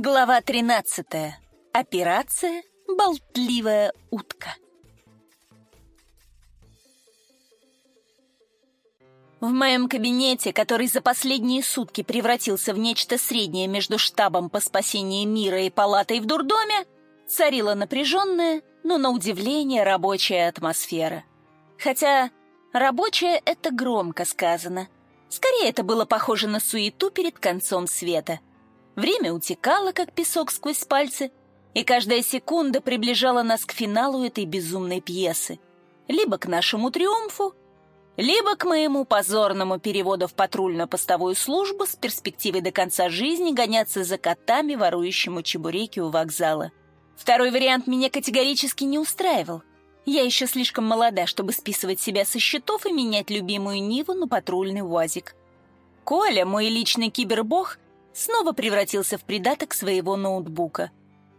Глава 13. Операция «Болтливая утка». В моем кабинете, который за последние сутки превратился в нечто среднее между штабом по спасению мира и палатой в дурдоме, царила напряженная, но на удивление рабочая атмосфера. Хотя рабочая — это громко сказано. Скорее, это было похоже на суету перед концом света — Время утекало, как песок сквозь пальцы, и каждая секунда приближала нас к финалу этой безумной пьесы. Либо к нашему триумфу, либо к моему позорному переводу в патрульно-постовую службу с перспективой до конца жизни гоняться за котами, ворующему чебуреки у вокзала. Второй вариант меня категорически не устраивал. Я еще слишком молода, чтобы списывать себя со счетов и менять любимую Ниву на патрульный УАЗик. Коля, мой личный кибербог, снова превратился в придаток своего ноутбука.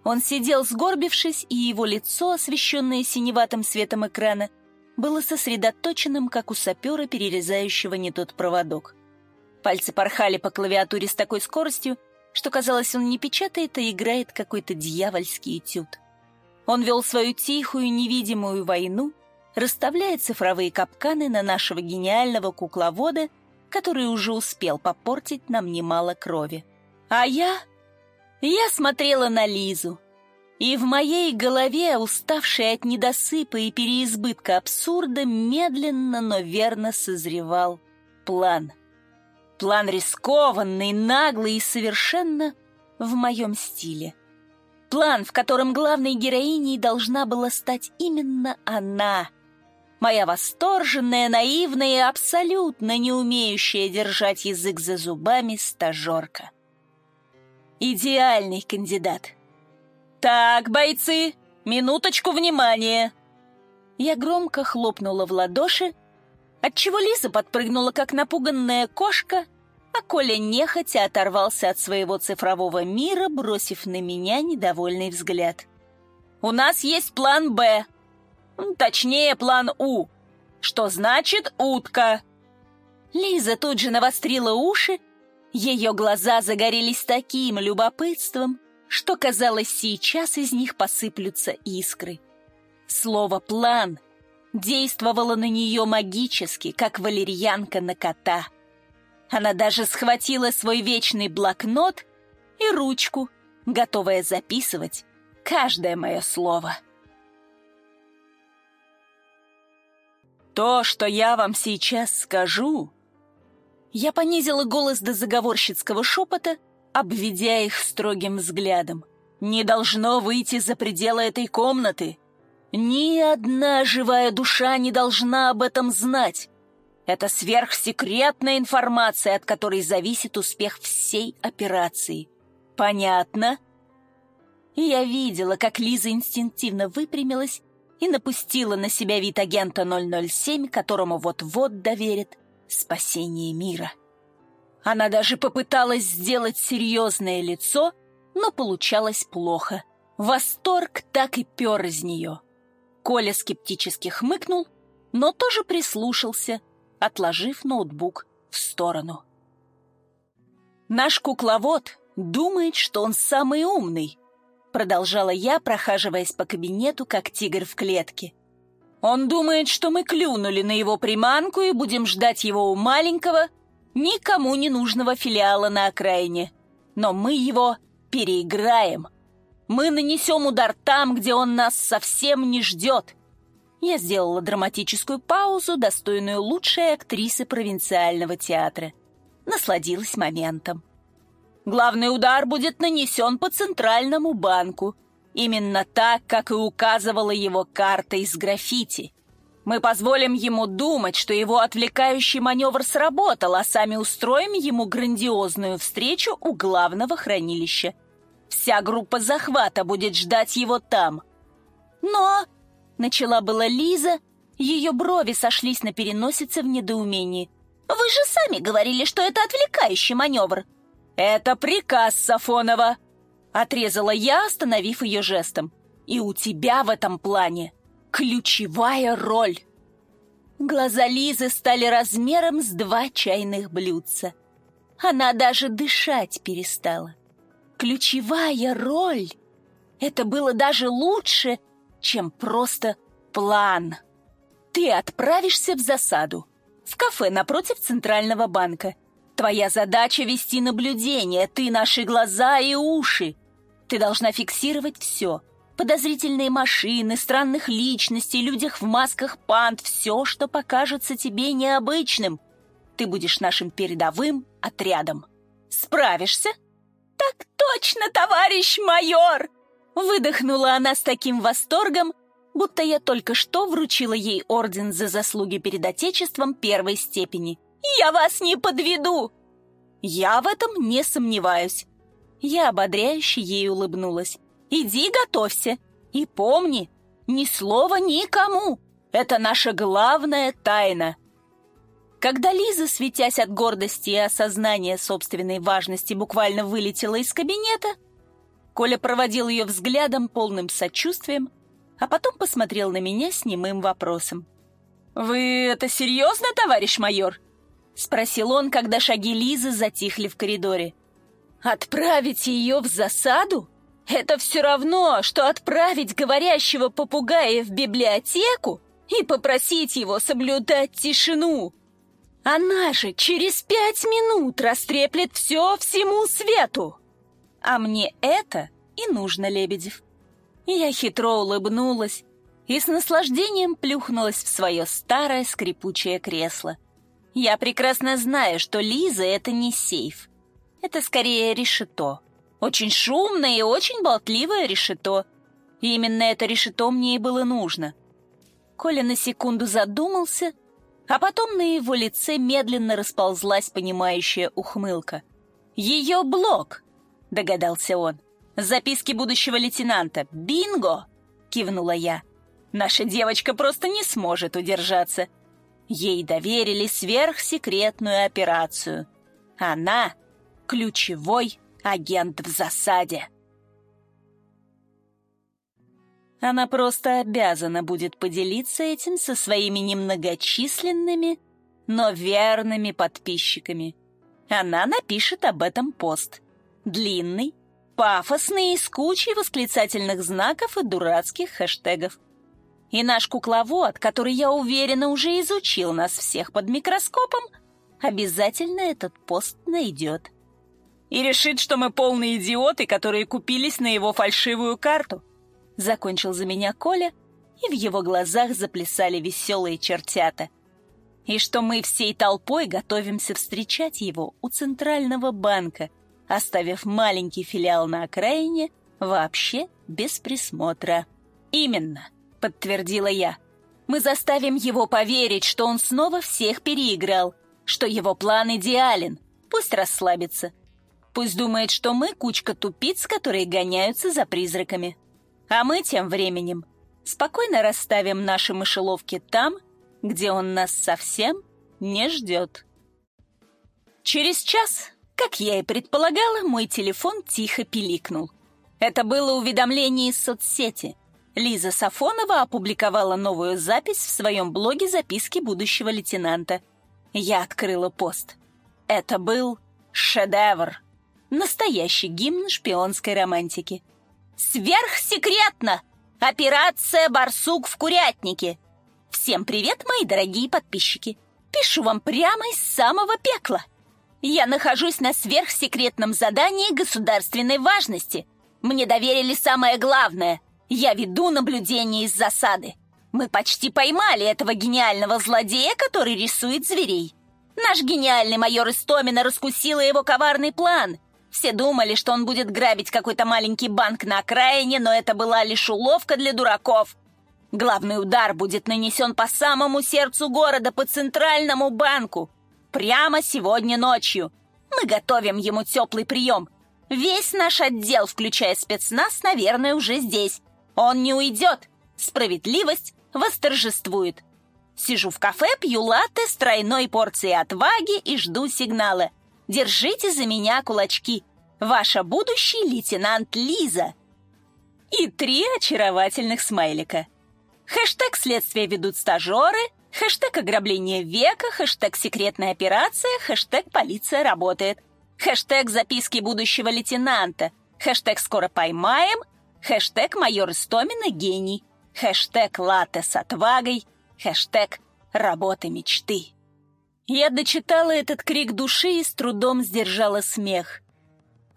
Он сидел сгорбившись, и его лицо, освещенное синеватым светом экрана, было сосредоточенным, как у сапера, перерезающего не тот проводок. Пальцы порхали по клавиатуре с такой скоростью, что казалось, он не печатает, а играет какой-то дьявольский этюд. Он вел свою тихую, невидимую войну, расставляя цифровые капканы на нашего гениального кукловода, который уже успел попортить нам немало крови. А я... Я смотрела на Лизу, и в моей голове, уставшей от недосыпа и переизбытка абсурда, медленно, но верно созревал план. План рискованный, наглый и совершенно в моем стиле. План, в котором главной героиней должна была стать именно она. Моя восторженная, наивная и абсолютно не умеющая держать язык за зубами стажерка. Идеальный кандидат. «Так, бойцы, минуточку внимания!» Я громко хлопнула в ладоши, отчего Лиза подпрыгнула, как напуганная кошка, а Коля нехотя оторвался от своего цифрового мира, бросив на меня недовольный взгляд. «У нас есть план «Б», точнее, план «У», что значит «утка». Лиза тут же навострила уши ее глаза загорелись таким любопытством, что, казалось, сейчас из них посыплются искры. Слово «план» действовало на нее магически, как валерьянка на кота. Она даже схватила свой вечный блокнот и ручку, готовая записывать каждое мое слово. То, что я вам сейчас скажу, я понизила голос до заговорщицкого шепота, обведя их строгим взглядом. «Не должно выйти за пределы этой комнаты. Ни одна живая душа не должна об этом знать. Это сверхсекретная информация, от которой зависит успех всей операции. Понятно?» Я видела, как Лиза инстинктивно выпрямилась и напустила на себя вид агента 007, которому вот-вот доверит спасение мира. Она даже попыталась сделать серьезное лицо, но получалось плохо. Восторг так и пер из нее. Коля скептически хмыкнул, но тоже прислушался, отложив ноутбук в сторону. «Наш кукловод думает, что он самый умный», продолжала я, прохаживаясь по кабинету, как тигр в клетке. Он думает, что мы клюнули на его приманку и будем ждать его у маленького, никому не нужного филиала на окраине. Но мы его переиграем. Мы нанесем удар там, где он нас совсем не ждет. Я сделала драматическую паузу, достойную лучшей актрисы провинциального театра. Насладилась моментом. Главный удар будет нанесен по Центральному банку — Именно так, как и указывала его карта из граффити. Мы позволим ему думать, что его отвлекающий маневр сработал, а сами устроим ему грандиозную встречу у главного хранилища. Вся группа захвата будет ждать его там. Но... Начала была Лиза, ее брови сошлись на переносице в недоумении. «Вы же сами говорили, что это отвлекающий маневр!» «Это приказ Сафонова!» Отрезала я, остановив ее жестом. И у тебя в этом плане ключевая роль. Глаза Лизы стали размером с два чайных блюдца. Она даже дышать перестала. ключевая роль. Это было даже лучше, чем просто план. Ты отправишься в засаду, в кафе напротив Центрального банка. Твоя задача — вести наблюдение, ты — наши глаза и уши. Ты должна фиксировать все. Подозрительные машины, странных личностей, людях в масках панд, все, что покажется тебе необычным. Ты будешь нашим передовым отрядом. Справишься? Так точно, товарищ майор! Выдохнула она с таким восторгом, будто я только что вручила ей орден за заслуги перед Отечеством первой степени. «Я вас не подведу!» «Я в этом не сомневаюсь». Я ободряюще ей улыбнулась. Иди готовься. И помни, ни слова никому. Это наша главная тайна. Когда Лиза, светясь от гордости и осознания собственной важности, буквально вылетела из кабинета, Коля проводил ее взглядом, полным сочувствием, а потом посмотрел на меня с немым вопросом. «Вы это серьезно, товарищ майор?» — спросил он, когда шаги Лизы затихли в коридоре. «Отправить ее в засаду?» Это все равно, что отправить говорящего попугая в библиотеку и попросить его соблюдать тишину. Она же через пять минут растреплет все всему свету. А мне это и нужно, Лебедев. Я хитро улыбнулась и с наслаждением плюхнулась в свое старое скрипучее кресло. Я прекрасно знаю, что Лиза — это не сейф. Это скорее решето. Очень шумное и очень болтливое решето. И именно это решето мне и было нужно. Коля на секунду задумался, а потом на его лице медленно расползлась понимающая ухмылка. «Ее блог!» — догадался он. «Записки будущего лейтенанта. Бинго!» — кивнула я. «Наша девочка просто не сможет удержаться. Ей доверили сверхсекретную операцию. Она — ключевой Агент в засаде. Она просто обязана будет поделиться этим со своими немногочисленными, но верными подписчиками. Она напишет об этом пост. Длинный, пафосный и с кучей восклицательных знаков и дурацких хэштегов. И наш кукловод, который, я уверена, уже изучил нас всех под микроскопом, обязательно этот пост найдет и решит, что мы полные идиоты, которые купились на его фальшивую карту. Закончил за меня Коля, и в его глазах заплясали веселые чертята. И что мы всей толпой готовимся встречать его у Центрального банка, оставив маленький филиал на окраине вообще без присмотра. «Именно», — подтвердила я. «Мы заставим его поверить, что он снова всех переиграл, что его план идеален. Пусть расслабится. Пусть думает, что мы кучка тупиц, которые гоняются за призраками. А мы тем временем спокойно расставим наши мышеловки там, где он нас совсем не ждет. Через час, как я и предполагала, мой телефон тихо пиликнул. Это было уведомление из соцсети. Лиза Сафонова опубликовала новую запись в своем блоге записки будущего лейтенанта. Я открыла пост. Это был шедевр. Настоящий гимн шпионской романтики. Сверхсекретно! Операция «Барсук в курятнике». Всем привет, мои дорогие подписчики. Пишу вам прямо из самого пекла. Я нахожусь на сверхсекретном задании государственной важности. Мне доверили самое главное. Я веду наблюдение из засады. Мы почти поймали этого гениального злодея, который рисует зверей. Наш гениальный майор Истомина раскусила его коварный план — все думали, что он будет грабить какой-то маленький банк на окраине, но это была лишь уловка для дураков. Главный удар будет нанесен по самому сердцу города, по центральному банку. Прямо сегодня ночью. Мы готовим ему теплый прием. Весь наш отдел, включая спецназ, наверное, уже здесь. Он не уйдет. Справедливость восторжествует. Сижу в кафе, пью латте с тройной порцией отваги и жду сигнала. Держите за меня кулачки. Ваша будущий лейтенант Лиза. И три очаровательных смайлика. Хэштег «Следствие ведут стажеры», хэштег «Ограбление века», хэштег «Секретная операция», хэштег «Полиция работает», хэштег «Записки будущего лейтенанта», Хэштег «Скоро поймаем», хэштег «Майор Истомина гений», хэштег «Латте с отвагой», хэштег «Работа мечты». Я дочитала этот крик души и с трудом сдержала смех.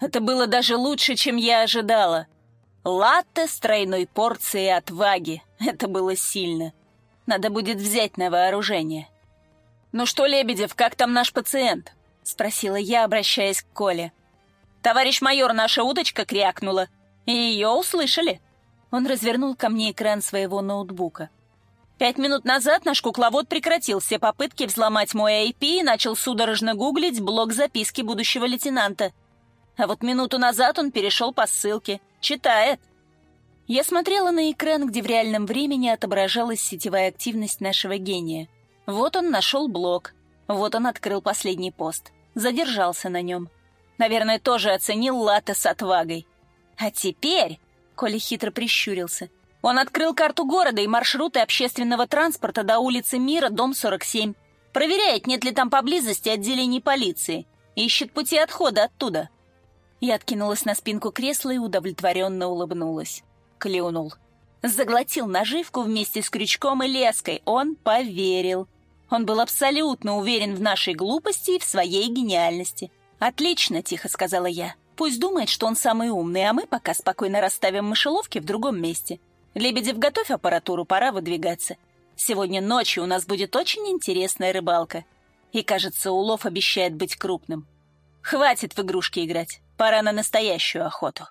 Это было даже лучше, чем я ожидала. Латте с тройной порцией отваги. Это было сильно. Надо будет взять на вооружение. «Ну что, Лебедев, как там наш пациент?» — спросила я, обращаясь к Коле. «Товарищ майор, наша удочка крякнула. Ее услышали». Он развернул ко мне экран своего ноутбука. Пять минут назад наш кукловод прекратил все попытки взломать мой IP и начал судорожно гуглить блок записки будущего лейтенанта. А вот минуту назад он перешел по ссылке. Читает. Я смотрела на экран, где в реальном времени отображалась сетевая активность нашего гения. Вот он нашел блок. Вот он открыл последний пост. Задержался на нем. Наверное, тоже оценил латте с отвагой. А теперь... Коля хитро прищурился. Он открыл карту города и маршруты общественного транспорта до улицы Мира, дом 47. Проверяет, нет ли там поблизости отделений полиции. Ищет пути отхода оттуда. Я откинулась на спинку кресла и удовлетворенно улыбнулась. Клюнул. Заглотил наживку вместе с крючком и леской. Он поверил. Он был абсолютно уверен в нашей глупости и в своей гениальности. «Отлично», — тихо сказала я. «Пусть думает, что он самый умный, а мы пока спокойно расставим мышеловки в другом месте. Лебедев, готовь аппаратуру, пора выдвигаться. Сегодня ночью у нас будет очень интересная рыбалка. И, кажется, улов обещает быть крупным. Хватит в игрушки играть. Пора на настоящую охоту.